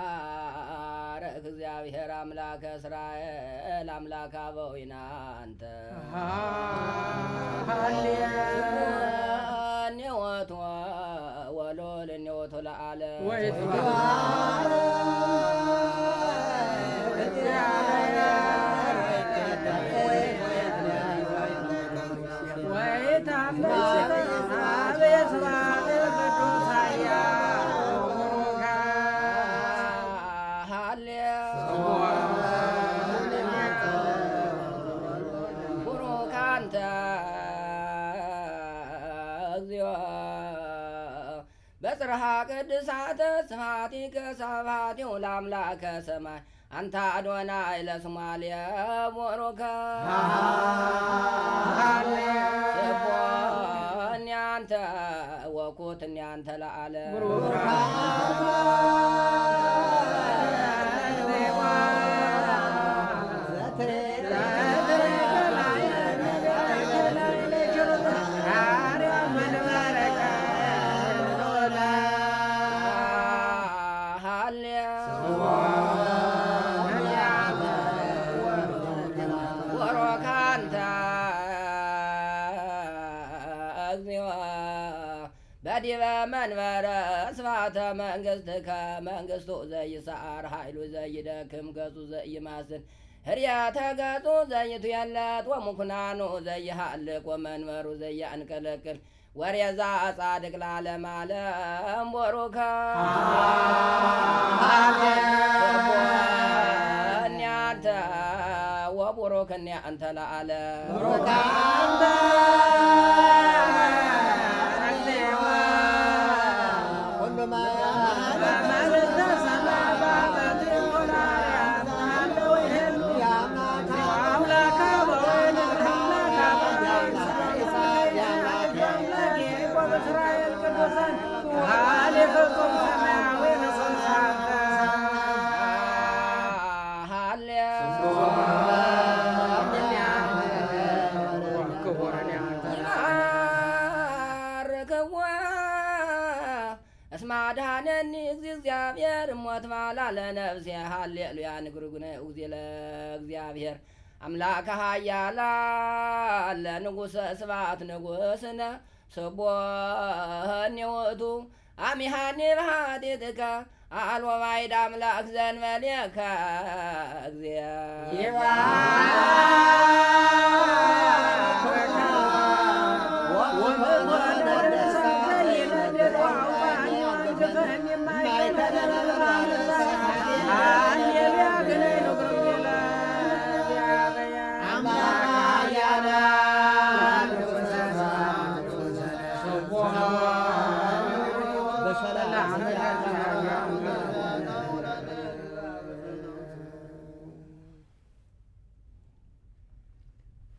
ትባረክ እግዚአብሔር አምላከ እስራኤል አምላከ አበዊነ አንተ ኔወቶ ወሎል ኔወቶ ለዓለም ቡሩክ አንተ እግዚኦ በጽርሐ ቅድሳተ ስብሐቲከ ሰብሐቲሁ ለአምላከ ሰማይ አንተ አዶናይ ለስማልየ ቡሩከ ስቦኒ አንተ ወኩትኒ አንተ በዲበ መንበረ ስፋተ መንግሥትከ መንግሥቱ ዘይሰዓር ኃይሉ ዘይደክም ገጹ ዘይማስን ህርያተ ገጹ ዘይቱ የለት ወሙኩናኑ ዘይሃልቅ ወመንበሩ ዘያንቀለቅል ወሬዛ ጻድቅ ላለም አለም ቦሩከ ስቦኒ አንተ ወቡሩክኒ አንተ ለዓለም አድኃነኒ እግዚአብሔር እሞት ባላ ለነፍሴ ሃሌሉያ ንግርጉነ እግዚ ለእግዚአብሔር አምላከ ኃያላን ለንጉሰ ስብሐት ንጉስነ ስቦኒ ውእቱ አሚሃኒ በሃጢትከ አልቦ ባዕድ አምላክ ዘእንበሌከ እግዚአ